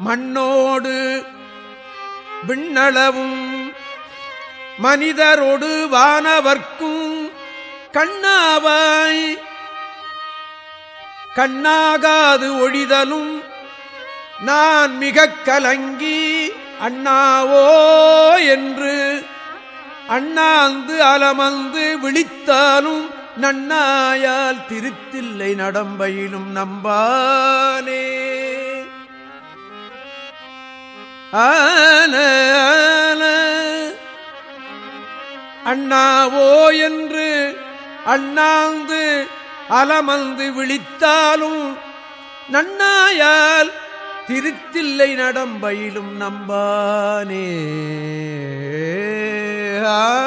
மண்ணோடு விண்ணளவும் மனிதரோடு வானவர்க்கும் கண்ணாவாய். கண்ணாகாது ஒழிதலும் நான் மிக கலங்கி அண்ணாவோ என்று அண்ணாந்து அலமந்து விழித்தாலும் நன்னாயால் திருத்தில்லை நடம்பையிலும் நம்பானே. ஆன. அண்ணாவோ என்று அண்ணாந்து அலமந்து விழித்தாலும் நன்னாயால் திருத்தில்லை நடம்பயிலும் நம்பானே ஆ